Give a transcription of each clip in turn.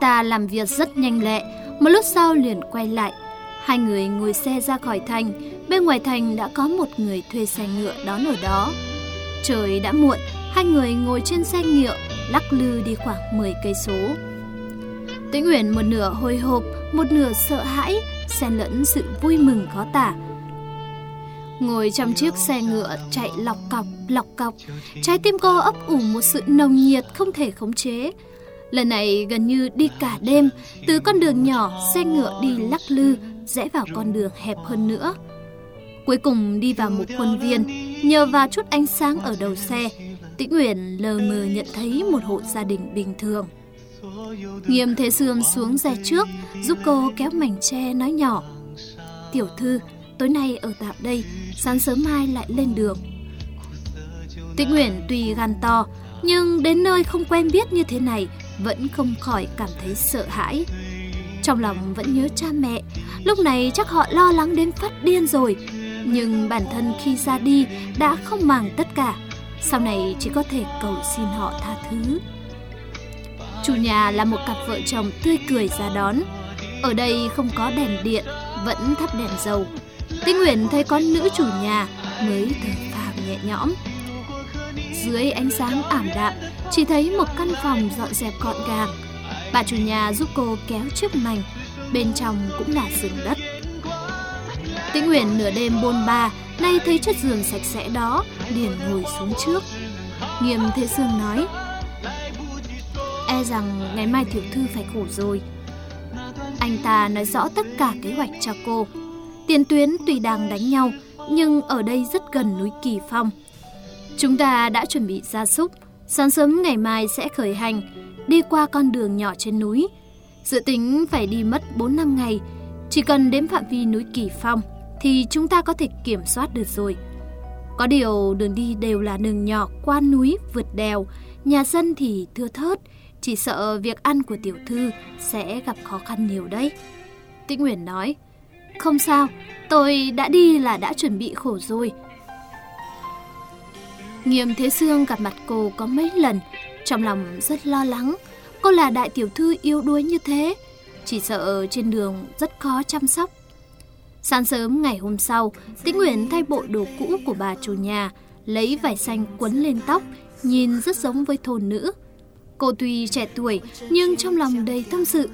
ta làm việc rất nhanh lẹ, một lúc sau liền quay lại. Hai người ngồi xe ra khỏi thành, bên ngoài thành đã có một người thuê xe ngựa đón ở đó. Trời đã muộn, hai người ngồi trên xe ngựa, lắc lư đi khoảng 10 cây số. Tĩnh Uyển một nửa hồi hộp, một nửa sợ hãi, xen lẫn sự vui mừng khó tả. Ngồi trong chiếc xe ngựa chạy lọc cọc, lọc cọc, trái tim cô ấp ủ một sự nồng nhiệt không thể khống chế. Lần này gần như đi cả đêm, từ con đường nhỏ xe ngựa đi lắc lư, rẽ vào con đường hẹp hơn nữa. Cuối cùng đi vào một khuôn viên, nhờ vào chút ánh sáng ở đầu xe, Tĩnh Uyển lờ mờ nhận thấy một hộ gia đình bình thường. Nghiêm Thế Sương xuống xe trước, giúp cô kéo mảnh tre nói nhỏ. Tiểu thư, tối nay ở tạm đây, sáng sớm mai lại lên đường. Tĩnh Uyển tuy gan to, nhưng đến nơi không quen biết như thế này, vẫn không khỏi cảm thấy sợ hãi. Trong lòng vẫn nhớ cha mẹ, lúc này chắc họ lo lắng đến phát điên rồi. Nhưng bản thân khi ra đi đã không màng tất cả, sau này chỉ có thể cầu xin họ tha thứ. Chủ nhà là một cặp vợ chồng tươi cười ra đón. Ở đây không có đèn điện, vẫn thắp đèn dầu. Tinh Nguyễn thấy có nữ chủ nhà mới thở phào nhẹ nhõm. Dưới ánh sáng ảm đạm, chỉ thấy một căn phòng dọn dẹp gọn gàng. Bà chủ nhà giúp cô kéo chiếc mành, bên trong cũng là giường đất. Tĩnh Nguyễn nửa đêm bôn ba, nay thấy chiếc giường sạch sẽ đó, liền ngồi xuống trước. Nghiêm Thế Sương nói, e rằng ngày mai tiểu thư phải khổ rồi. Anh ta nói rõ tất cả kế hoạch cho cô. Tiền tuyến tuy đang đánh nhau, nhưng ở đây rất gần núi Kỳ Phong. Chúng ta đã chuẩn bị gia súc, sáng sớm ngày mai sẽ khởi hành, đi qua con đường nhỏ trên núi. Dự tính phải đi mất 4 năm ngày, chỉ cần đến phạm vi núi Kỳ Phong thì chúng ta có thể kiểm soát được rồi. Có điều đường đi đều là đường nhỏ qua núi, vượt đèo, nhà dân thì thưa thớt, chỉ sợ việc ăn của tiểu thư sẽ gặp khó khăn nhiều đấy. Tĩnh Nguyễn nói, không sao, tôi đã đi là đã chuẩn bị khổ rồi. Nghiêm Thế Sương gặp mặt cô có mấy lần, trong lòng rất lo lắng. Cô là đại tiểu thư yêu đuối như thế, chỉ sợ trên đường rất khó chăm sóc. Sáng sớm ngày hôm sau, Tĩnh Nguyễn thay bộ đồ cũ của bà chủ nhà, lấy vải xanh quấn lên tóc, nhìn rất giống với thôn nữ. Cô tuy trẻ tuổi nhưng trong lòng đầy tâm sự,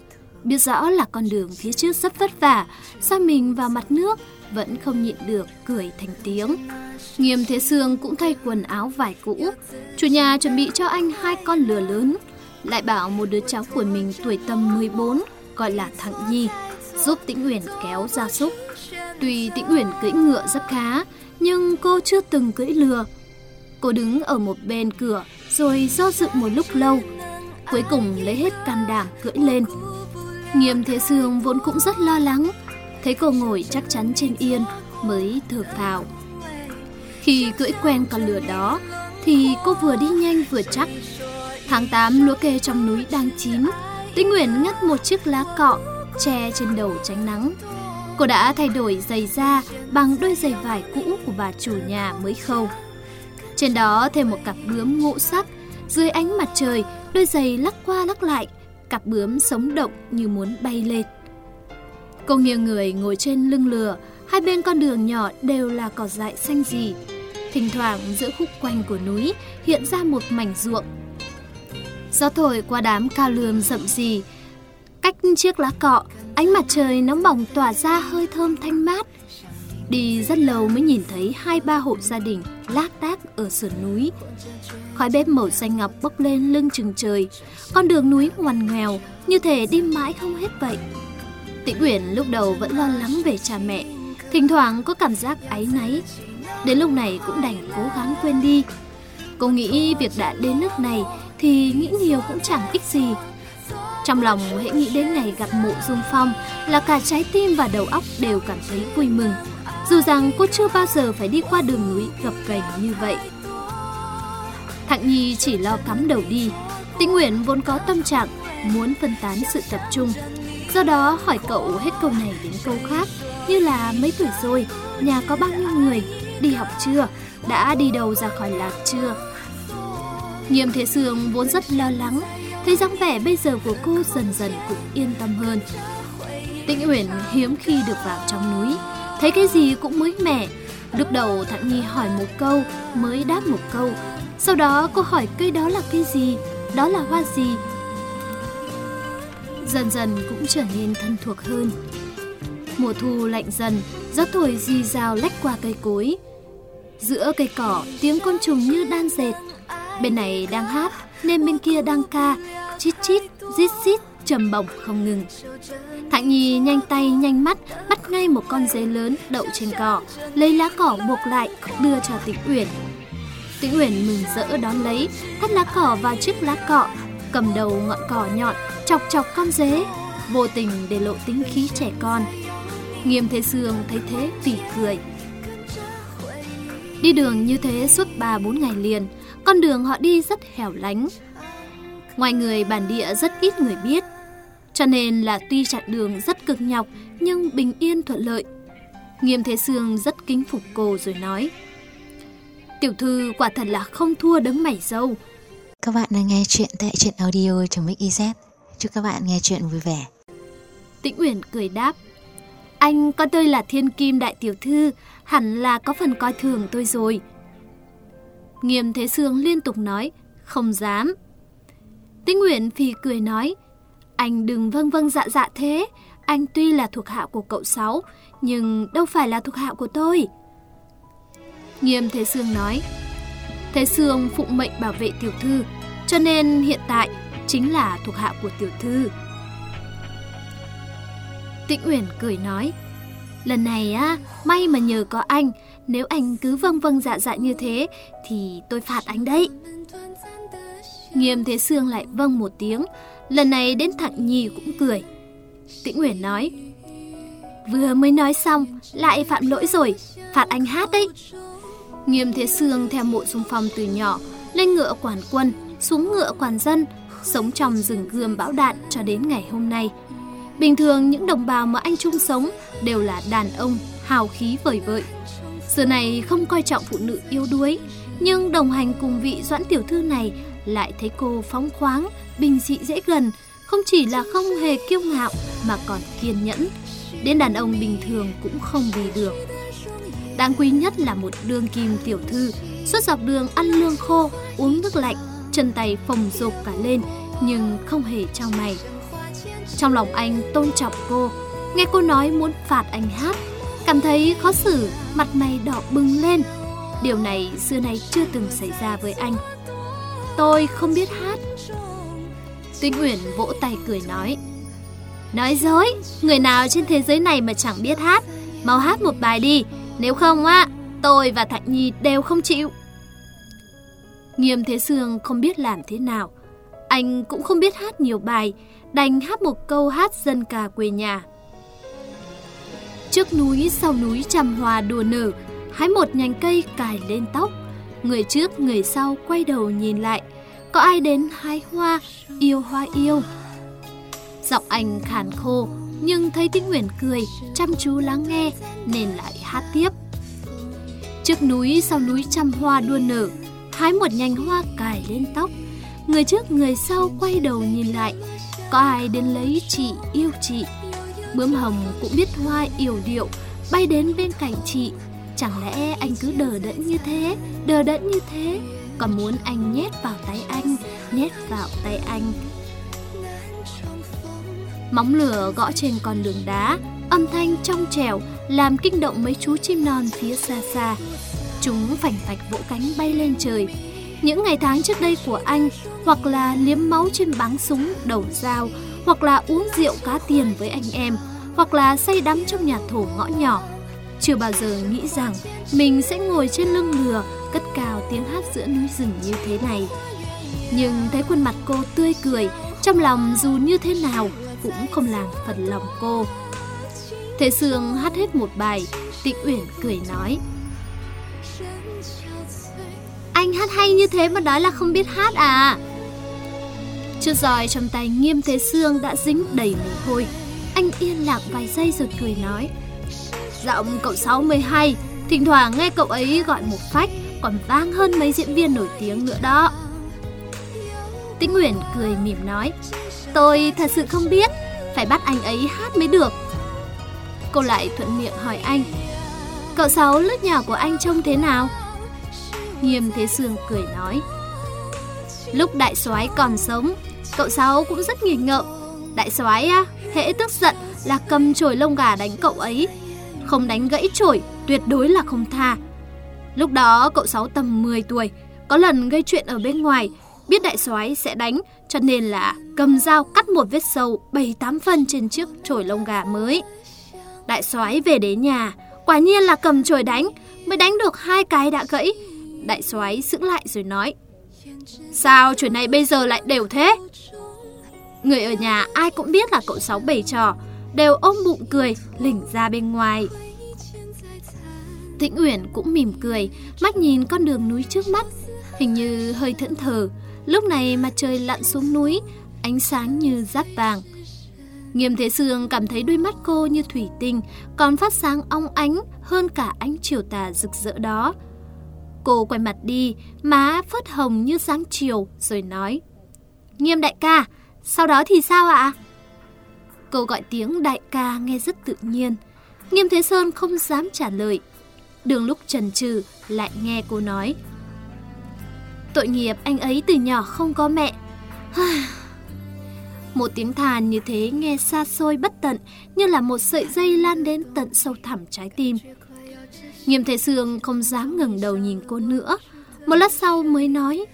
biết rõ là con đường phía trước rất vất vả, sao mình vào mặt nước vẫn không nhịn được cười thành tiếng. Nghiêm Thế Sương cũng thay quần áo vải cũ, chủ nhà chuẩn bị cho anh hai con lừa lớn, lại bảo một đứa cháu của mình tuổi tầm 14 gọi là Thặng Nhi giúp Tĩnh Uyển kéo gia súc. Tuy Tĩnh Uyển cưỡi ngựa rất khá, nhưng cô chưa từng cưỡi lừa. Cô đứng ở một bên cửa rồi do dự một lúc lâu, cuối cùng lấy hết can đảm cưỡi lên. Nghiêm Thế Sương vốn cũng rất lo lắng, thấy cô ngồi chắc chắn trên yên mới thở phào. Khi cưỡi quen con lừa đó thì cô vừa đi nhanh vừa chắc. Tháng 8 lúa kê trong núi đang chín, Tĩnh Nguyễn ngắt một chiếc lá cọ che trên đầu tránh nắng. Cô đã thay đổi giày da bằng đôi giày vải cũ của bà chủ nhà mới khâu. Trên đó thêm một cặp bướm ngũ sắc, dưới ánh mặt trời, đôi giày lắc qua lắc lại, cặp bướm sống động như muốn bay lên. Cô nghiêng người ngồi trên lưng lừa, hai bên con đường nhỏ đều là cỏ dại xanh gì. Thỉnh thoảng giữa khúc quanh của núi hiện ra một mảnh ruộng. Gió thổi qua đám cao lườm rậm rì, cách chiếc lá cọ, ánh mặt trời nóng bỏng tỏa ra hơi thơm thanh mát. Đi rất lâu mới nhìn thấy hai ba hộ gia đình lác đác ở sườn núi. Khói bếp màu xanh ngọc bốc lên lưng chừng trời, con đường núi ngoằn ngoèo như thể đi mãi không hết vậy. Tĩnh Uyển lúc đầu vẫn lo lắng về cha mẹ, thỉnh thoảng có cảm giác áy náy. Đến lúc này cũng đành cố gắng quên đi. Cô nghĩ việc đã đến nước này thì nghĩ nhiều cũng chẳng ích gì. Trong lòng hãy nghĩ đến ngày gặp mộ Dung Phong là cả trái tim và đầu óc đều cảm thấy vui mừng. Dù rằng cô chưa bao giờ phải đi qua đường núi gập ghềnh như vậy. Thạng Nhi chỉ lo cắm đầu đi. Tĩnh Nguyễn vốn có tâm trạng muốn phân tán sự tập trung. Do đó hỏi cậu hết câu này đến câu khác như là mấy tuổi rồi, nhà có bao nhiêu người, đi học chưa, đã đi đâu ra khỏi lạc chưa. Nghiêm Thế Sương vốn rất lo lắng, thấy dáng vẻ bây giờ của cô dần dần cũng yên tâm hơn. Tĩnh Uyển hiếm khi được vào trong núi, thấy cái gì cũng mới mẻ. Lúc đầu Thản Nhi hỏi một câu, mới đáp một câu. Sau đó cô hỏi cây đó là cây gì, đó là hoa gì. Dần dần cũng trở nên thân thuộc hơn. Mùa thu lạnh dần, gió thổi rì rào lách qua cây cối. Giữa cây cỏ, tiếng côn trùng như đan dệt. Bên này đang hát, nên bên kia đang ca, chít chít, rít rít, trầm bổng không ngừng. Thạnh Nhi nhanh tay nhanh mắt bắt ngay một con dế lớn đậu trên cỏ, lấy lá cỏ buộc lại đưa cho Tĩnh Uyển. Tĩnh Uyển mừng rỡ đón lấy, thắt lá cỏ vào chiếc lá cọ, cầm đầu ngọn cỏ nhọn, chọc chọc con dế, vô tình để lộ tính khí trẻ con. Nghiêm Thế Sương thấy thế tỉ cười. Đi đường như thế suốt 3-4 ngày liền, con đường họ đi rất hẻo lánh. Ngoài người bản địa rất ít người biết, cho nên là tuy chặng đường rất cực nhọc nhưng bình yên thuận lợi. Nghiêm Thế Sương rất kính phục cô rồi nói. Tiểu thư quả thật là không thua đấng mảy dâu. Các bạn đang nghe chuyện tại truyện audio trong Mix Chúc các bạn nghe chuyện vui vẻ. Tĩnh Uyển cười đáp. Anh coi tôi là thiên kim đại tiểu thư, hẳn là có phần coi thường tôi rồi. Nghiêm Thế Sương liên tục nói, không dám. Tĩnh Uyển phì cười nói, anh đừng vâng vâng dạ dạ thế, anh tuy là thuộc hạ của cậu Sáu, nhưng đâu phải là thuộc hạ của tôi. Nghiêm Thế Sương nói, Thế Sương phụng mệnh bảo vệ tiểu thư, cho nên hiện tại chính là thuộc hạ của tiểu thư. Tĩnh Uyển cười nói, lần này á, may mà nhờ có anh, nếu anh cứ vâng vâng dạ dạ như thế thì tôi phạt anh đấy. Nghiêm Thế Sương lại vâng một tiếng, lần này đến thằng Nhi cũng cười. Tĩnh nguyễn nói, vừa mới nói xong, lại phạm lỗi rồi, phạt anh hát đấy. Nghiêm Thế Sương theo mộ xung phong từ nhỏ, lên ngựa quản quân, xuống ngựa quản dân, sống trong rừng gươm bão đạn cho đến ngày hôm nay. Bình thường những đồng bào mà anh chung sống đều là đàn ông, hào khí vời vợi. Giờ này không coi trọng phụ nữ yếu đuối, nhưng đồng hành cùng vị doãn tiểu thư này lại thấy cô phóng khoáng, bình dị dễ gần, không chỉ là không hề kiêu ngạo mà còn kiên nhẫn. Đến đàn ông bình thường cũng không bì được. Đáng quý nhất là một đương kim tiểu thư, suốt dọc đường ăn lương khô, uống nước lạnh, chân tay phồng rộp cả lên nhưng không hề trao mày. Trong lòng anh tôn trọng cô, nghe cô nói muốn phạt anh hát, cảm thấy khó xử, mặt mày đỏ bừng lên. Điều này xưa nay chưa từng xảy ra với anh. Tôi không biết hát. Tinh Uyển vỗ tay cười nói. Nói dối, người nào trên thế giới này mà chẳng biết hát, mau hát một bài đi, nếu không á, tôi và Thạnh Nhi đều không chịu. Nghiêm Thế Sương không biết làm thế nào. Anh cũng không biết hát nhiều bài, đành hát một câu hát dân ca quê nhà. Trước núi sau núi trăm hoa đùa nở, hái một nhành cây cài lên tóc. Người trước người sau quay đầu nhìn lại, có ai đến hái hoa, yêu hoa yêu. Giọng anh khàn khô, nhưng thấy Tĩnh Nguyễn cười, chăm chú lắng nghe nên lại hát tiếp. Trước núi sau núi trăm hoa đua nở, hái một nhành hoa cài lên tóc. Người trước người sau quay đầu nhìn lại, có ai đến lấy chị yêu chị. Bướm hồng cũng biết hoa yểu điệu, bay đến bên cạnh chị. Chẳng lẽ anh cứ đờ đẫn như thế, đờ đẫn như thế, còn muốn anh nhét vào tay anh, nhét vào tay anh. Móng lửa gõ trên con đường đá, âm thanh trong trẻo làm kinh động mấy chú chim non phía xa xa. Chúng phảnh phạch vỗ cánh bay lên trời. Những ngày tháng trước đây của anh, hoặc là liếm máu trên báng súng đầu dao, hoặc là uống rượu cá tiền với anh em, hoặc là say đắm trong nhà thổ ngõ nhỏ. Chưa bao giờ nghĩ rằng mình sẽ ngồi trên lưng lừa, cất cao tiếng hát giữa núi rừng như thế này. Nhưng thấy khuôn mặt cô tươi cười, trong lòng dù như thế nào cũng không làm phần lòng cô. Thế Sương hát hết một bài, Tịnh Uyển cười nói. Anh hát hay như thế mà nói là không biết hát à? Chưa roi trong tay nghiêm thế Sương đã dính đầy mồ hôi. Anh yên lặng vài giây rồi cười nói. Giọng cậu Sáu mới hay, thỉnh thoảng nghe cậu ấy gọi một phách còn vang hơn mấy diễn viên nổi tiếng nữa đó. Tĩnh Nguyễn cười mỉm nói, tôi thật sự không biết, phải bắt anh ấy hát mới được. Cô lại thuận miệng hỏi anh, cậu Sáu lớp nhỏ của anh trông thế nào? Nghiêm Thế Sương cười nói, lúc đại soái còn sống, cậu Sáu cũng rất nghỉ ngợm. Đại soái á, hễ tức giận là cầm chổi lông gà đánh cậu ấy, không đánh gãy chổi, tuyệt đối là không tha. Lúc đó cậu Sáu tầm 10 tuổi, có lần gây chuyện ở bên ngoài, biết đại soái sẽ đánh, cho nên là cầm dao cắt một vết sâu 7-8 phân trên chiếc chổi lông gà mới. Đại soái về đến nhà, quả nhiên là cầm chổi đánh, mới đánh được hai cái đã gãy. Đại soái sững lại rồi nói: "Sao chuyện này bây giờ lại đều thế?" Người ở nhà ai cũng biết là cậu Sáu bày trò, đều ôm bụng cười, lỉnh ra bên ngoài. Tĩnh Uyển cũng mỉm cười, mắt nhìn con đường núi trước mắt, hình như hơi thẫn thờ. Lúc này mặt trời lặn xuống núi, ánh sáng như rát vàng. Nghiêm Thế Sương cảm thấy đôi mắt cô như thủy tinh, còn phát sáng ong ánh hơn cả ánh chiều tà rực rỡ đó. Cô quay mặt đi, má phớt hồng như sáng chiều, rồi nói. Nghiêm đại ca, sau đó thì sao ạ? Cô gọi tiếng đại ca nghe rất tự nhiên. Nghiêm Thế Sơn không dám trả lời. Đường lúc trần trừ lại nghe cô nói. Tội nghiệp anh ấy từ nhỏ không có mẹ. Một tiếng than như thế nghe xa xôi bất tận như là một sợi dây lan đến tận sâu thẳm trái tim. Nghiêm Thế Sương không dám ngẩng đầu nhìn cô nữa. Một lát sau mới nói.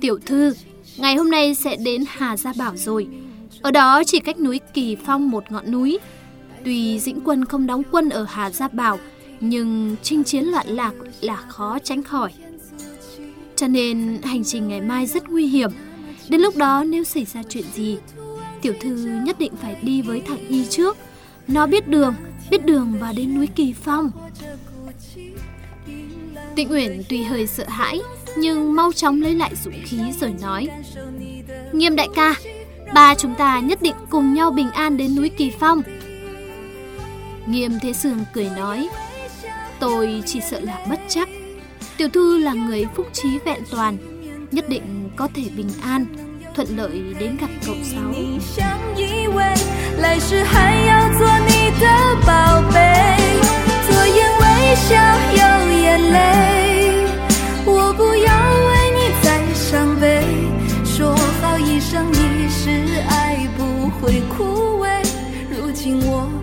Tiểu thư, ngày hôm nay sẽ đến Hà Gia Bảo rồi. Ở đó chỉ cách núi Kỳ Phong một ngọn núi. Tuy dĩnh quân không đóng quân ở Hà Gia Bảo, nhưng chinh chiến loạn lạc là khó tránh khỏi. Cho nên hành trình ngày mai rất nguy hiểm. Đến lúc đó nếu xảy ra chuyện gì, tiểu thư nhất định phải đi với thằng Y trước. Nó biết đường, biết đường và đến núi Kỳ Phong. Tịnh Uyển tuy hơi sợ hãi, nhưng mau chóng lấy lại dũng khí rồi nói. Nghiêm đại ca, ba chúng ta nhất định cùng nhau bình an đến núi Kỳ Phong. Nghiêm Thế Sương cười nói, tôi chỉ sợ là bất chắc. Tiểu thư là người phúc trí vẹn toàn, nhất định có thể bình an, thuận lợi đến gặp cậu sáu. 来听我